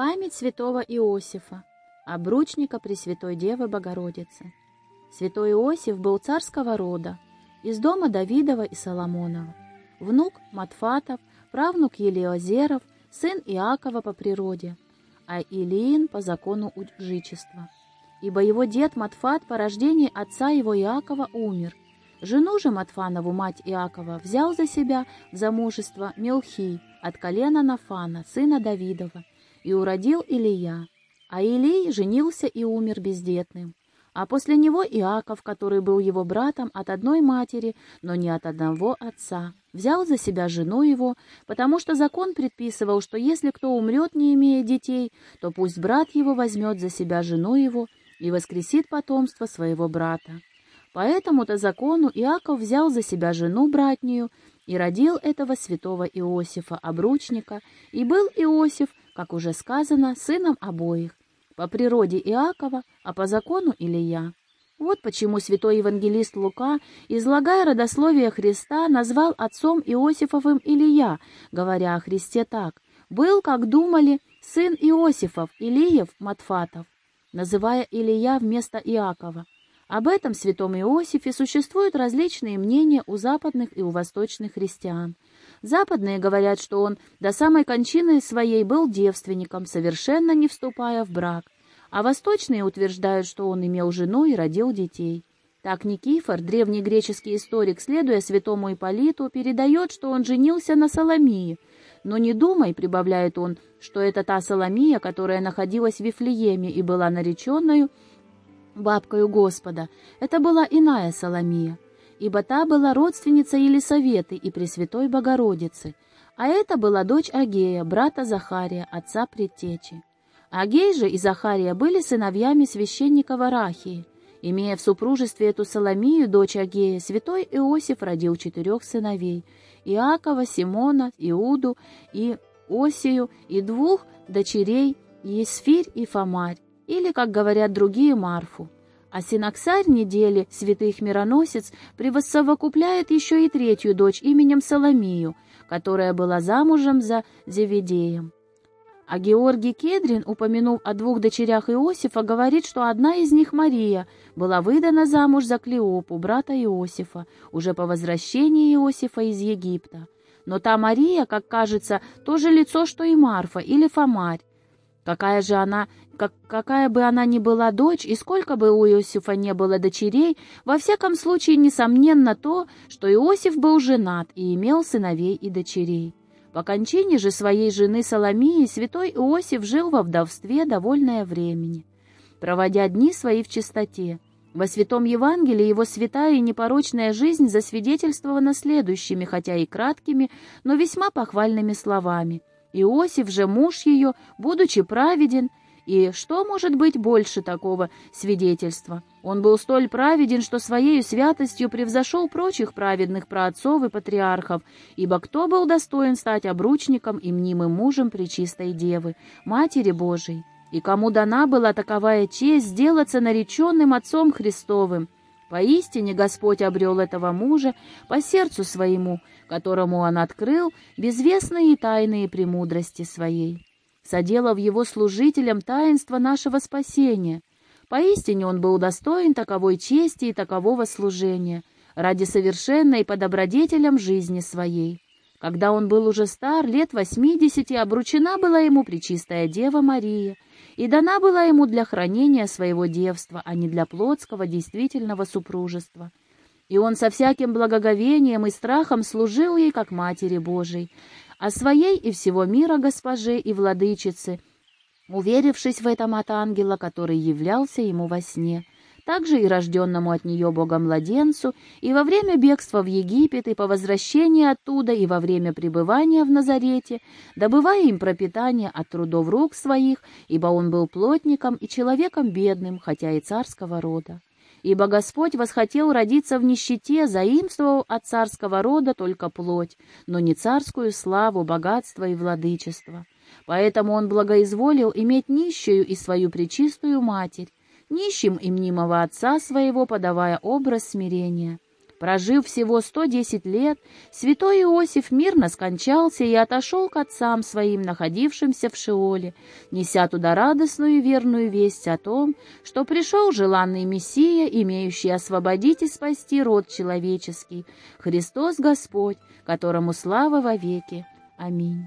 Память святого Иосифа, обручника Пресвятой Девы Богородицы. Святой Иосиф был царского рода, из дома Давидова и Соломонова, внук Матфатов, правнук Елиозеров, сын Иакова по природе, а Илиин по закону жичества. Ибо его дед Матфат по рождении отца его Иакова умер. Жену же Матфанову, мать Иакова, взял за себя в замужество Мелхий от колена Нафана, сына Давидова, и уродил Илия. А Илий женился и умер бездетным. А после него Иаков, который был его братом от одной матери, но не от одного отца, взял за себя жену его, потому что закон предписывал, что если кто умрет, не имея детей, то пусть брат его возьмет за себя жену его и воскресит потомство своего брата. По этому-то закону Иаков взял за себя жену братнюю и родил этого святого Иосифа, обручника, и был Иосиф, как уже сказано, сыном обоих, по природе Иакова, а по закону Илия. Вот почему святой евангелист Лука, излагая родословие Христа, назвал отцом Иосифовым Илия, говоря о Христе так «Был, как думали, сын Иосифов, Илиев, Матфатов», называя Илия вместо Иакова. Об этом святом Иосифе существуют различные мнения у западных и у восточных христиан. Западные говорят, что он до самой кончины своей был девственником, совершенно не вступая в брак, а восточные утверждают, что он имел жену и родил детей. Так Никифор, древний греческий историк, следуя святому Иполиту, передает, что он женился на Соломии. Но не думай, прибавляет он, что это та Соломия, которая находилась в Вифлееме и была нареченную бабкою Господа. Это была иная Соломия ибо та была родственница Елисаветы и Пресвятой Богородицы, а это была дочь Агея, брата Захария, отца предтечи. Агей же и Захария были сыновьями священника Варахии. Имея в супружестве эту Соломию, дочь Агея, святой Иосиф родил четырех сыновей — Иакова, Симона, Иуду и Осию, и двух дочерей — Есфирь и Фомарь, или, как говорят другие, Марфу. А синоксарь недели, святых мироносец, превосовокупляет еще и третью дочь именем Соломию, которая была замужем за Зеведеем. А Георгий Кедрин, упомянув о двух дочерях Иосифа, говорит, что одна из них, Мария, была выдана замуж за Клеопу, брата Иосифа, уже по возвращении Иосифа из Египта. Но та Мария, как кажется, то же лицо, что и Марфа или Фомарь. Какая же она как, какая бы она ни была дочь, и сколько бы у Иосифа не было дочерей, во всяком случае, несомненно то, что Иосиф был женат и имел сыновей и дочерей. По кончине же своей жены Соломии святой Иосиф жил во вдовстве довольное времени, проводя дни свои в чистоте. Во Святом Евангелии его святая и непорочная жизнь засвидетельствована следующими, хотя и краткими, но весьма похвальными словами. Иосиф же, муж ее, будучи праведен, и что может быть больше такого свидетельства? Он был столь праведен, что своей святостью превзошел прочих праведных праотцов и патриархов, ибо кто был достоин стать обручником и мнимым мужем Пречистой Девы, Матери Божией? И кому дана была таковая честь сделаться нареченным Отцом Христовым? Поистине Господь обрел этого мужа по сердцу своему, которому Он открыл безвестные тайные премудрости своей соделав его служителем таинства нашего спасения. Поистине он был достоин таковой чести и такового служения, ради совершенной по добродетелям жизни своей. Когда он был уже стар, лет восьмидесяти, обручена была ему Пречистая Дева Мария, и дана была ему для хранения своего девства, а не для плотского действительного супружества. И он со всяким благоговением и страхом служил ей, как Матери Божией, а своей и всего мира госпоже и владычице, уверившись в этом от ангела, который являлся ему во сне, также и рожденному от нее Богомладенцу, и во время бегства в Египет, и по возвращении оттуда, и во время пребывания в Назарете, добывая им пропитание от трудов рук своих, ибо он был плотником и человеком бедным, хотя и царского рода. Ибо Господь восхотел родиться в нищете, заимствовал от царского рода только плоть, но не царскую славу, богатство и владычество. Поэтому он благоизволил иметь нищую и свою пречистую матерь, нищим и мнимого отца своего, подавая образ смирения. Прожив всего 110 лет, святой Иосиф мирно скончался и отошел к отцам своим, находившимся в Шиоле, неся туда радостную и верную весть о том, что пришел желанный Мессия, имеющий освободить и спасти род человеческий, Христос Господь, которому слава вовеки. Аминь.